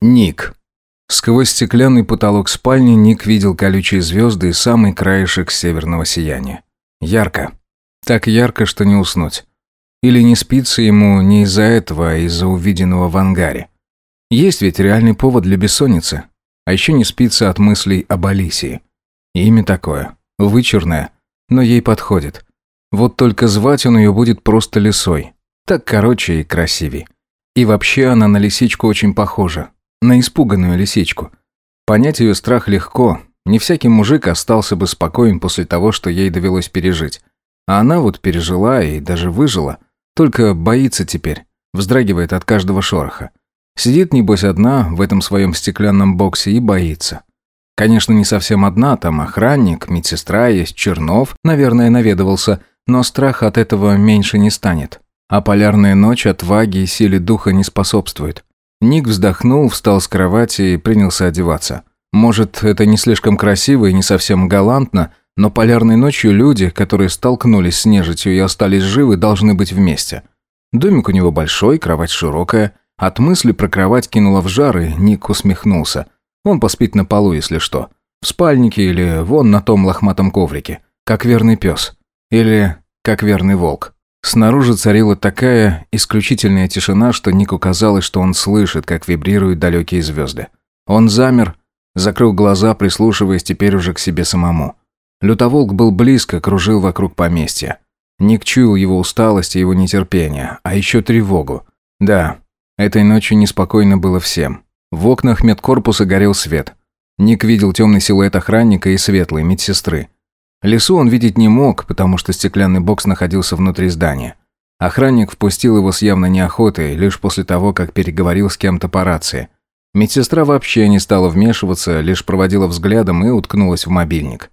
Ник. Сквозь стеклянный потолок спальни Ник видел колючие звезды и самый краешек северного сияния. Ярко. Так ярко, что не уснуть. Или не спится ему не из-за этого, а из-за увиденного в ангаре. Есть ведь реальный повод для бессонницы. А еще не спится от мыслей об Алисии. Имя такое. Вычурное. Но ей подходит. Вот только звать он ее будет просто лисой. Так короче и красивей. И вообще она на лисичку очень похожа, на испуганную лисичку. Понять ее страх легко. Не всякий мужик остался бы спокоен после того, что ей довелось пережить. А она вот пережила и даже выжила. Только боится теперь. Вздрагивает от каждого шороха. Сидит, небось, одна в этом своем стеклянном боксе и боится. Конечно, не совсем одна, там охранник, медсестра есть, Чернов, наверное, наведывался, но страх от этого меньше не станет. А полярная ночь отваге и силе духа не способствует. Ник вздохнул, встал с кровати и принялся одеваться. Может, это не слишком красиво и не совсем галантно, но полярной ночью люди, которые столкнулись с нежитью и остались живы, должны быть вместе. Домик у него большой, кровать широкая. От мысли про кровать кинуло в жар, и Ник усмехнулся. Он поспит на полу, если что. В спальнике или вон на том лохматом коврике. Как верный пес. Или как верный волк. Снаружи царила такая исключительная тишина, что Нику казалось, что он слышит, как вибрируют далекие звезды. Он замер, закрыл глаза, прислушиваясь теперь уже к себе самому. Лютоволк был близко, кружил вокруг поместья. Ник чуял его усталость и его нетерпение, а еще тревогу. Да, этой ночью неспокойно было всем. В окнах медкорпуса горел свет. Ник видел темный силуэт охранника и светлой медсестры. Лесу он видеть не мог, потому что стеклянный бокс находился внутри здания. Охранник впустил его с явно неохотой, лишь после того, как переговорил с кем-то по рации. Медсестра вообще не стала вмешиваться, лишь проводила взглядом и уткнулась в мобильник.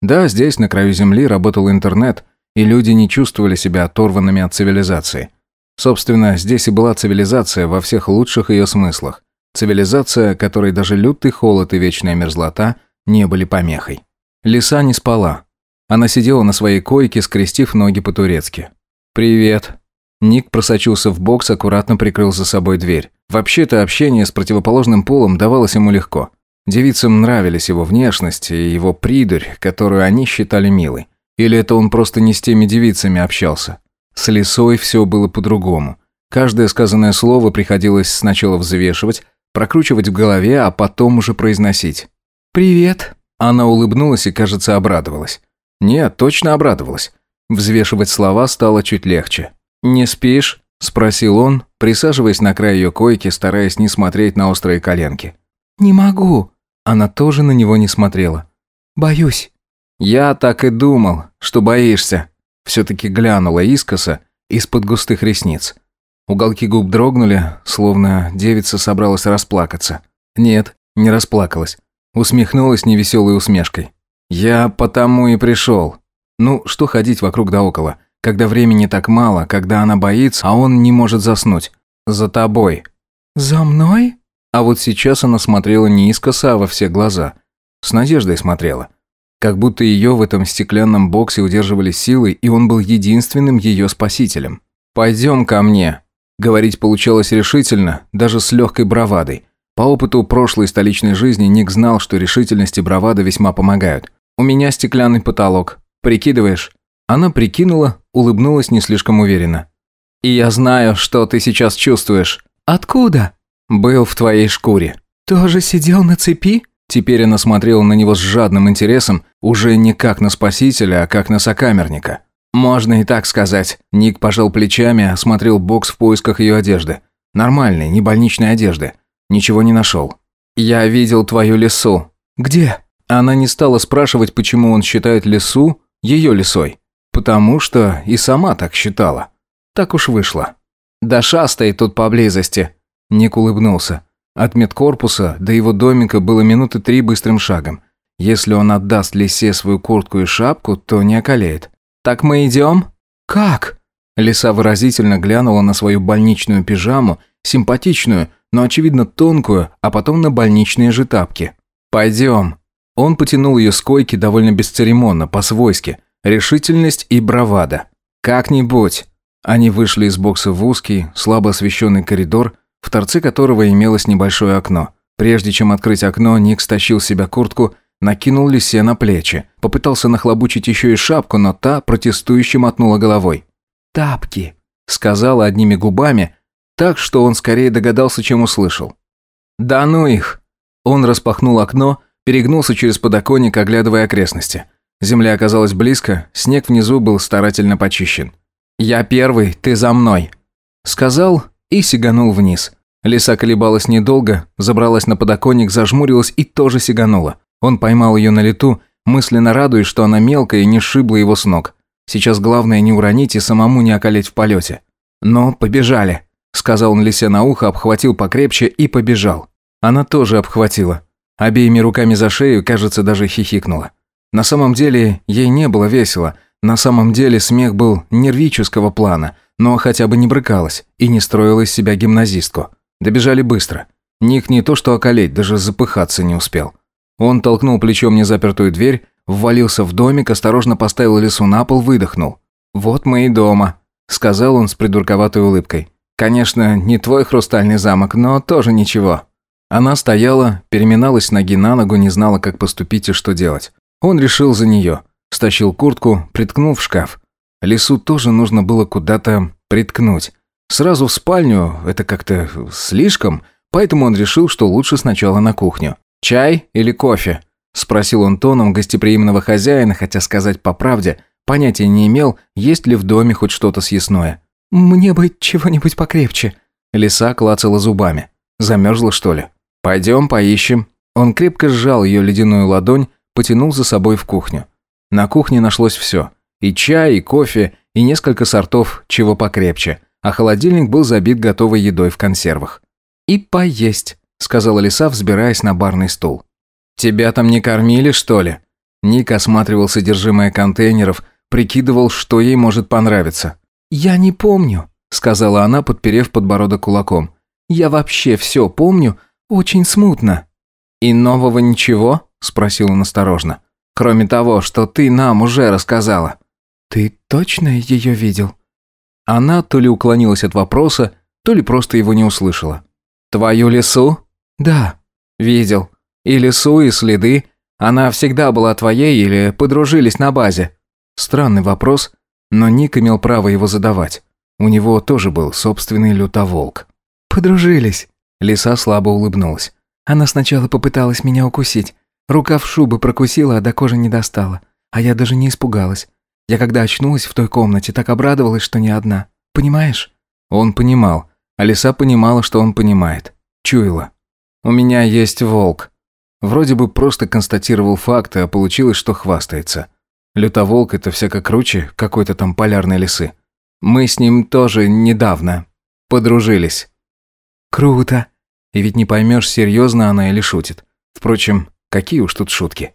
Да, здесь, на краю земли, работал интернет, и люди не чувствовали себя оторванными от цивилизации. Собственно, здесь и была цивилизация во всех лучших ее смыслах. Цивилизация, которой даже лютый холод и вечная мерзлота не были помехой. Лиса не спала, она сидела на своей койке, скрестив ноги по-турецки. «Привет». Ник просочился в бокс, аккуратно прикрыл за собой дверь. Вообще-то общение с противоположным полом давалось ему легко. Девицам нравились его внешность и его придурь, которую они считали милой. Или это он просто не с теми девицами общался? С лисой все было по-другому. Каждое сказанное слово приходилось сначала взвешивать, прокручивать в голове, а потом уже произносить. «Привет». Она улыбнулась и, кажется, обрадовалась. Нет, точно обрадовалась. Взвешивать слова стало чуть легче. «Не спишь?» – спросил он, присаживаясь на край ее койки, стараясь не смотреть на острые коленки. «Не могу». Она тоже на него не смотрела. «Боюсь». «Я так и думал, что боишься». Все-таки глянула искоса из-под густых ресниц. Уголки губ дрогнули, словно девица собралась расплакаться. Нет, не расплакалась. Усмехнулась невеселой усмешкой. «Я потому и пришел. Ну, что ходить вокруг да около, когда времени так мало, когда она боится, а он не может заснуть. За тобой». «За мной?» А вот сейчас она смотрела не искоса, а во все глаза. С надеждой смотрела. Как будто ее в этом стеклянном боксе удерживали силы, и он был единственным ее спасителем. «Пойдем ко мне». Говорить получалось решительно, даже с легкой бравадой. По опыту прошлой столичной жизни Ник знал, что решительность и бравада весьма помогают. У меня стеклянный потолок. Прикидываешь?» Она прикинула, улыбнулась не слишком уверенно. «И я знаю, что ты сейчас чувствуешь». «Откуда?» «Был в твоей шкуре». «Тоже сидел на цепи?» Теперь она смотрела на него с жадным интересом, уже не как на спасителя, а как на сокамерника. «Можно и так сказать». Ник пожал плечами, осмотрел бокс в поисках ее одежды. «Нормальной, не больничной одежды. Ничего не нашел». «Я видел твою лесу». «Где?» Она не стала спрашивать, почему он считает лесу ее лесой. Потому что и сама так считала. Так уж вышло. Даша стоит тут поблизости!» Ник улыбнулся. От медкорпуса до его домика было минуты три быстрым шагом. Если он отдаст лисе свою куртку и шапку, то не околеет. «Так мы идем?» «Как?» Лиса выразительно глянула на свою больничную пижаму, симпатичную, но, очевидно, тонкую, а потом на больничные же тапки. «Пойдем», он потянул ее с койки довольно бесцеремонно, по-свойски. Решительность и бравада. «Как-нибудь». Они вышли из бокса в узкий, слабо освещенный коридор, в торце которого имелось небольшое окно. Прежде чем открыть окно, Ник стащил с себя куртку, накинул лисе на плечи. Попытался нахлобучить еще и шапку, но та протестующе мотнула головой. «Тапки», — сказала одними губами, так что он скорее догадался, чем услышал. «Да ну их!» Он распахнул окно, — перегнулся через подоконник, оглядывая окрестности. Земля оказалась близко, снег внизу был старательно почищен. «Я первый, ты за мной!» Сказал и сиганул вниз. Лиса колебалась недолго, забралась на подоконник, зажмурилась и тоже сиганула. Он поймал ее на лету, мысленно радуясь, что она мелкая и не шибла его с ног. Сейчас главное не уронить и самому не околеть в полете. «Но побежали», — сказал он лисе на ухо, обхватил покрепче и побежал. Она тоже обхватила. Обеими руками за шею, кажется, даже хихикнула. На самом деле ей не было весело, на самом деле смех был нервического плана, но хотя бы не брыкалась и не строила из себя гимназистку. Добежали быстро. Ник не то что околеть, даже запыхаться не успел. Он толкнул плечом незапертую дверь, ввалился в домик, осторожно поставил лесу на пол, выдохнул. «Вот мы и дома», — сказал он с придурковатой улыбкой. «Конечно, не твой хрустальный замок, но тоже ничего». Она стояла, переминалась ноги на ногу, не знала, как поступить и что делать. Он решил за нее. Стащил куртку, приткнул в шкаф. Лису тоже нужно было куда-то приткнуть. Сразу в спальню – это как-то слишком, поэтому он решил, что лучше сначала на кухню. «Чай или кофе?» – спросил он тоном гостеприимного хозяина, хотя сказать по правде, понятия не имел, есть ли в доме хоть что-то съестное. «Мне бы чего-нибудь покрепче». Лиса клацала зубами. Замерзла, что ли? «Пойдем поищем». Он крепко сжал ее ледяную ладонь, потянул за собой в кухню. На кухне нашлось все. И чай, и кофе, и несколько сортов, чего покрепче. А холодильник был забит готовой едой в консервах. «И поесть», — сказала лиса, взбираясь на барный стул. «Тебя там не кормили, что ли?» Ник осматривал содержимое контейнеров, прикидывал, что ей может понравиться. «Я не помню», — сказала она, подперев подбородок кулаком. «Я вообще все помню, «Очень смутно». «И нового ничего?» – спросил он осторожно. «Кроме того, что ты нам уже рассказала». «Ты точно ее видел?» Она то ли уклонилась от вопроса, то ли просто его не услышала. «Твою лесу?» «Да». «Видел. И лесу, и следы. Она всегда была твоей или подружились на базе?» Странный вопрос, но Ник имел право его задавать. У него тоже был собственный лютоволк. «Подружились». Лиса слабо улыбнулась. Она сначала попыталась меня укусить. Рукав шубы прокусила, а до кожи не достала. А я даже не испугалась. Я когда очнулась в той комнате, так обрадовалась, что не одна. Понимаешь? Он понимал. А лиса понимала, что он понимает. Чуяла. «У меня есть волк». Вроде бы просто констатировал факты, а получилось, что хвастается. Лютоволк – это всяко круче какой-то там полярной лисы. Мы с ним тоже недавно подружились. «Круто!» И ведь не поймешь, серьезно она или шутит. Впрочем, какие уж тут шутки.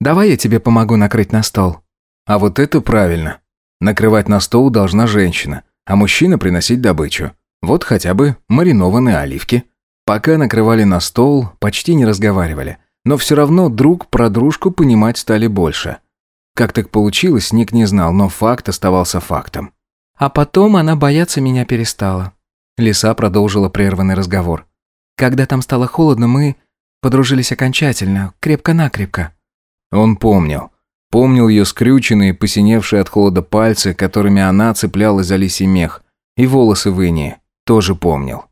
«Давай я тебе помогу накрыть на стол». А вот это правильно. Накрывать на стол должна женщина, а мужчина приносить добычу. Вот хотя бы маринованные оливки. Пока накрывали на стол, почти не разговаривали. Но все равно друг про дружку понимать стали больше. Как так получилось, Ник не знал, но факт оставался фактом. А потом она бояться меня перестала. Лиса продолжила прерванный разговор. «Когда там стало холодно, мы подружились окончательно, крепко-накрепко». Он помнил. Помнил ее скрюченные, посиневшие от холода пальцы, которыми она цеплялась за лисий мех, и волосы в инии. Тоже помнил.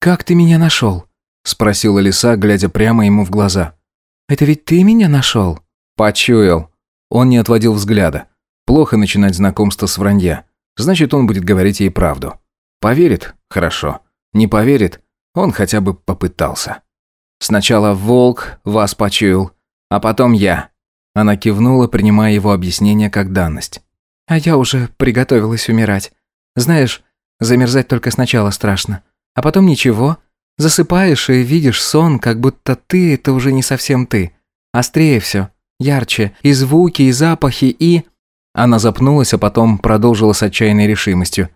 «Как ты меня нашел?» – спросила лиса, глядя прямо ему в глаза. «Это ведь ты меня нашел?» «Почуял». Он не отводил взгляда. Плохо начинать знакомство с вранья. Значит, он будет говорить ей правду. Поверит? Хорошо. Не поверит? Он хотя бы попытался. Сначала волк вас почуял, а потом я. Она кивнула, принимая его объяснение как данность. А я уже приготовилась умирать. Знаешь, замерзать только сначала страшно, а потом ничего. Засыпаешь и видишь сон, как будто ты – это уже не совсем ты. Острее все, ярче, и звуки, и запахи, и... Она запнулась, а потом продолжила с отчаянной решимостью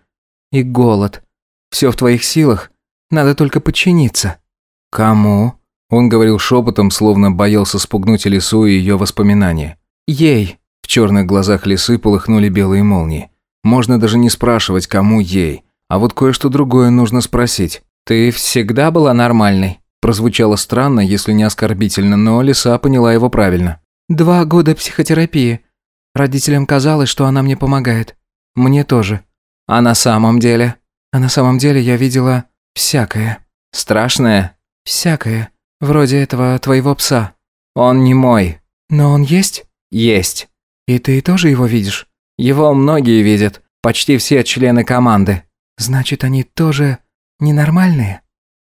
и голод. Все в твоих силах, надо только подчиниться». «Кому?» Он говорил шепотом, словно боялся спугнуть лису и ее воспоминания. «Ей!» В черных глазах лисы полыхнули белые молнии. Можно даже не спрашивать, кому ей. А вот кое-что другое нужно спросить. «Ты всегда была нормальной?» Прозвучало странно, если не оскорбительно, но лиса поняла его правильно. «Два года психотерапии. Родителям казалось, что она мне помогает. Мне тоже. А на самом деле? А на самом деле я видела всякое. Страшное? Всякое. Вроде этого твоего пса. Он не мой. Но он есть? Есть. И ты тоже его видишь? Его многие видят. Почти все члены команды. Значит, они тоже ненормальные?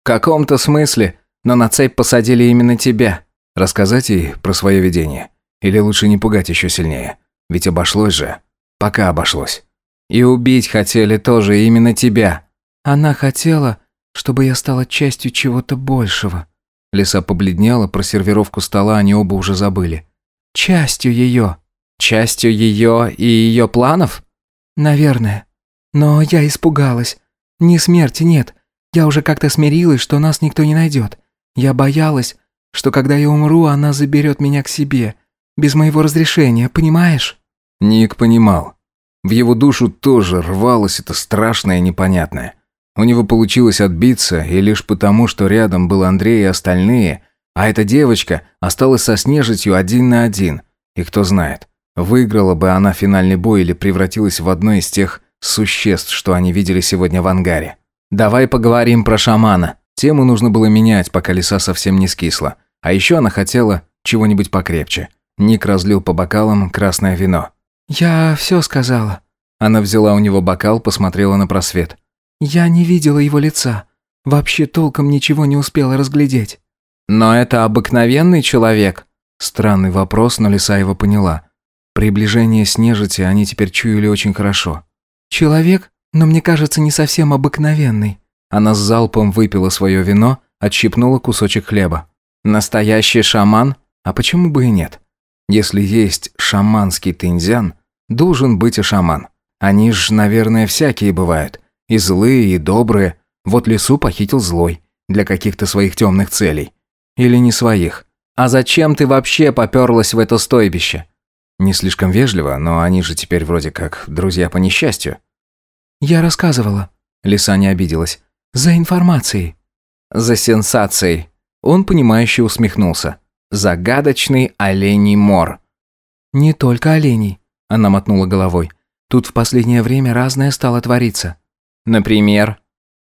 В каком-то смысле, но на цепь посадили именно тебя. Рассказать ей про свое видение? Или лучше не пугать еще сильнее? Ведь обошлось же. Пока обошлось. И убить хотели тоже именно тебя. Она хотела, чтобы я стала частью чего-то большего. Лиса побледнела, про сервировку стола они оба уже забыли. Частью ее. Частью ее и ее планов? Наверное. Но я испугалась. Ни смерти нет. Я уже как-то смирилась, что нас никто не найдет. Я боялась, что когда я умру, она заберет меня к себе. Без моего разрешения, понимаешь? Ник понимал. В его душу тоже рвалось это страшное и непонятное. У него получилось отбиться, и лишь потому, что рядом был Андрей и остальные, а эта девочка осталась со Снежитью один на один. И кто знает, выиграла бы она финальный бой или превратилась в одно из тех существ, что они видели сегодня в ангаре. «Давай поговорим про шамана». Тему нужно было менять, пока лиса совсем не скисла. А еще она хотела чего-нибудь покрепче. Ник разлил по бокалам красное вино. «Я все сказала». Она взяла у него бокал, посмотрела на просвет. «Я не видела его лица. Вообще толком ничего не успела разглядеть». «Но это обыкновенный человек?» Странный вопрос, но Лиса его поняла. Приближение с они теперь чуяли очень хорошо. «Человек, но мне кажется, не совсем обыкновенный». Она с залпом выпила свое вино, отщипнула кусочек хлеба. «Настоящий шаман? А почему бы и нет?» Если есть шаманский тензян, должен быть и шаман. Они ж, наверное, всякие бывают. И злые, и добрые. Вот лесу похитил злой. Для каких-то своих темных целей. Или не своих. «А зачем ты вообще поперлась в это стойбище?» Не слишком вежливо, но они же теперь вроде как друзья по несчастью. «Я рассказывала». Лиса не обиделась. «За информацией». «За сенсацией». Он, понимающе усмехнулся. Загадочный оленей мор. «Не только оленей», — она мотнула головой. «Тут в последнее время разное стало твориться». «Например?»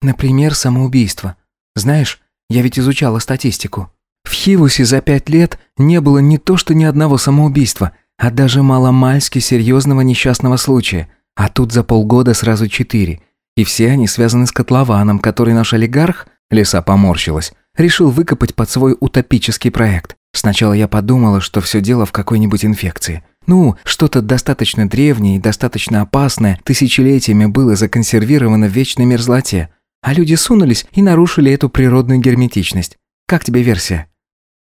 «Например, самоубийство. Знаешь, я ведь изучала статистику. В Хивусе за пять лет не было ни то что ни одного самоубийства, а даже маломальски серьезного несчастного случая. А тут за полгода сразу четыре. И все они связаны с котлованом, который наш олигарх, леса поморщилась, решил выкопать под свой утопический проект. Сначала я подумала, что все дело в какой-нибудь инфекции. Ну, что-то достаточно древнее и достаточно опасное тысячелетиями было законсервировано в вечной мерзлоте. А люди сунулись и нарушили эту природную герметичность. Как тебе версия?»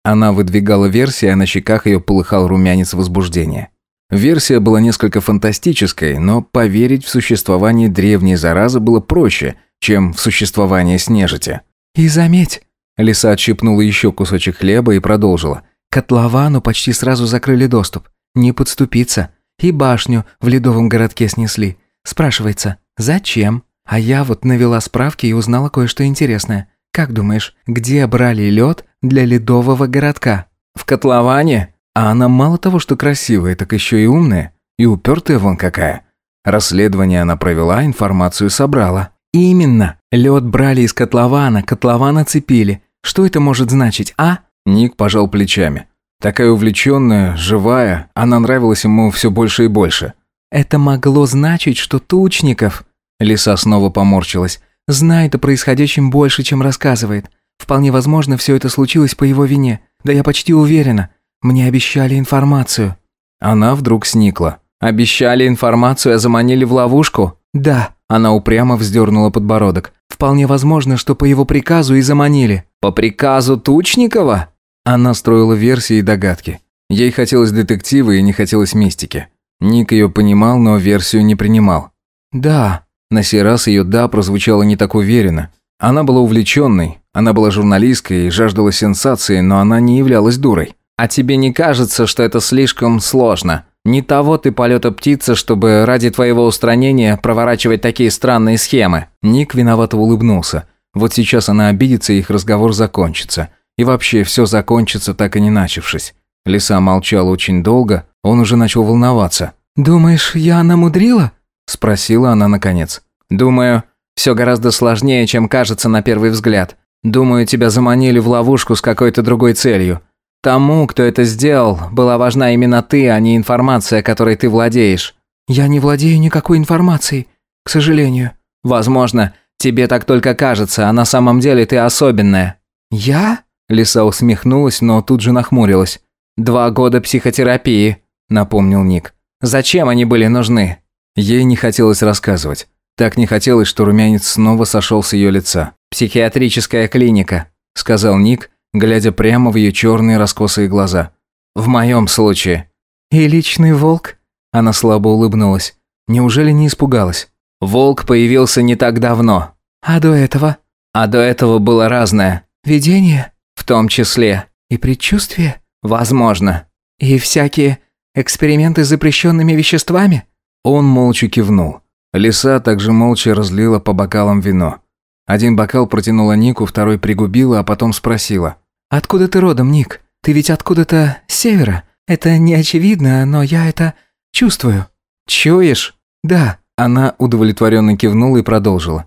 Она выдвигала версии, а на щеках ее полыхал румянец возбуждения. Версия была несколько фантастической, но поверить в существование древней заразы было проще, чем в существование снежити. «И заметь, Лиса отщипнула еще кусочек хлеба и продолжила. «Котловану почти сразу закрыли доступ. Не подступиться. И башню в ледовом городке снесли. Спрашивается, зачем? А я вот навела справки и узнала кое-что интересное. Как думаешь, где брали лед для ледового городка?» «В котловане?» А она мало того, что красивая, так еще и умная. И упертая вон какая. Расследование она провела, информацию собрала. «Именно. Лед брали из котлована, котлован оцепили. Что это может значить, а?» Ник пожал плечами. Такая увлеченная, живая, она нравилась ему все больше и больше. «Это могло значить, что Тучников...» Лиса снова поморщилась. «Знает о происходящем больше, чем рассказывает. Вполне возможно, все это случилось по его вине. Да я почти уверена. Мне обещали информацию». Она вдруг сникла. «Обещали информацию, а заманили в ловушку?» «Да». Она упрямо вздернула подбородок. Вполне возможно, что по его приказу и заманили. По приказу Тучникова? Она строила версии и догадки. Ей хотелось детектива и не хотелось мистики. Ник ее понимал, но версию не принимал. «Да». На сей раз ее «да» прозвучало не так уверенно. Она была увлеченной, она была журналисткой и жаждала сенсации, но она не являлась дурой. «А тебе не кажется, что это слишком сложно?» Не того ты полета птица, чтобы ради твоего устранения проворачивать такие странные схемы». Ник виновато улыбнулся. Вот сейчас она обидится, и их разговор закончится. И вообще все закончится, так и не начавшись. Лиса молчала очень долго, он уже начал волноваться. «Думаешь, я намудрила?» – спросила она наконец. «Думаю, все гораздо сложнее, чем кажется на первый взгляд. Думаю, тебя заманили в ловушку с какой-то другой целью. Тому, кто это сделал, была важна именно ты, а не информация, которой ты владеешь. Я не владею никакой информацией, к сожалению. Возможно, тебе так только кажется, а на самом деле ты особенная. Я? Лиса усмехнулась, но тут же нахмурилась. Два года психотерапии, напомнил Ник. Зачем они были нужны? Ей не хотелось рассказывать. Так не хотелось, что румянец снова сошел с ее лица. «Психиатрическая клиника», – сказал Ник глядя прямо в ее черные раскосые глаза. «В моем случае». «И личный волк?» Она слабо улыбнулась. Неужели не испугалась? «Волк появился не так давно». «А до этого?» «А до этого было разное». «Видение?» «В том числе». «И предчувствие?» «Возможно». «И всякие эксперименты с запрещенными веществами?» Он молча кивнул. Лиса также молча разлила по бокалам вино. Один бокал протянула Нику, второй пригубила, а потом спросила. «Откуда ты родом, Ник? Ты ведь откуда-то с севера. Это не очевидно, но я это чувствую». «Чуешь?» «Да». Она удовлетворенно кивнула и продолжила.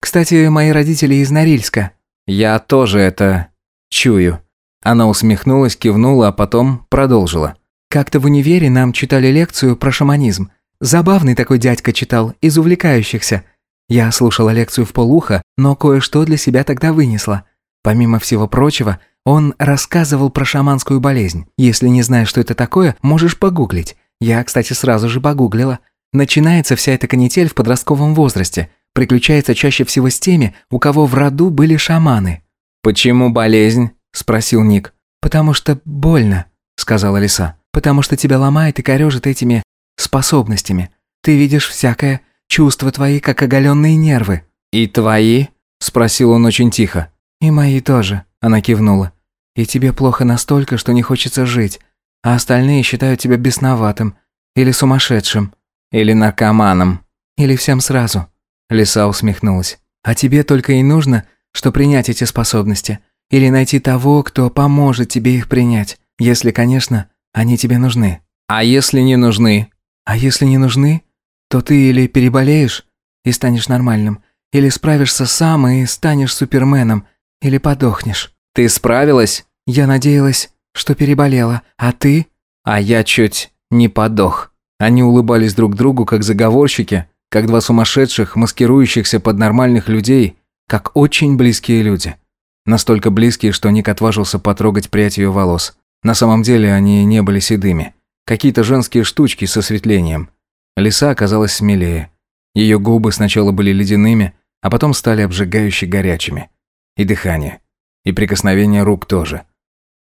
«Кстати, мои родители из Норильска». «Я тоже это... чую». Она усмехнулась, кивнула, а потом продолжила. «Как-то в универе нам читали лекцию про шаманизм. Забавный такой дядька читал, из увлекающихся. Я слушала лекцию в полуха, но кое-что для себя тогда вынесла. Помимо всего прочего, он рассказывал про шаманскую болезнь. Если не знаешь, что это такое, можешь погуглить. Я, кстати, сразу же погуглила. Начинается вся эта канитель в подростковом возрасте. Приключается чаще всего с теми, у кого в роду были шаманы. «Почему болезнь?» – спросил Ник. «Потому что больно», – сказала лиса. «Потому что тебя ломает и корежит этими способностями. Ты видишь всякое, чувства твои, как оголенные нервы». «И твои?» – спросил он очень тихо. «И мои тоже», – она кивнула. И тебе плохо настолько, что не хочется жить, а остальные считают тебя бесноватым, или сумасшедшим, или наркоманом, или всем сразу». Лиса усмехнулась. «А тебе только и нужно, что принять эти способности, или найти того, кто поможет тебе их принять, если, конечно, они тебе нужны». «А если не нужны?» «А если не нужны, то ты или переболеешь и станешь нормальным, или справишься сам и станешь суперменом, или подохнешь». «Ты справилась?» «Я надеялась, что переболела. А ты?» «А я чуть не подох». Они улыбались друг другу, как заговорщики, как два сумасшедших, маскирующихся под нормальных людей, как очень близкие люди. Настолько близкие, что Ник отважился потрогать прядь ее волос. На самом деле они не были седыми. Какие-то женские штучки с осветлением. Лиса оказалась смелее. Ее губы сначала были ледяными, а потом стали обжигающе горячими. И дыхание. И прикосновение рук тоже.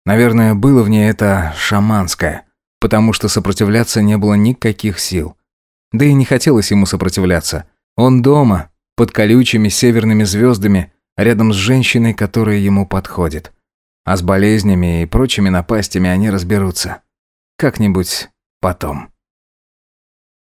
Наверное, было в ней это шаманское, потому что сопротивляться не было никаких сил. Да и не хотелось ему сопротивляться. Он дома, под колючими северными звездами, рядом с женщиной, которая ему подходит. А с болезнями и прочими напастями они разберутся. Как-нибудь потом.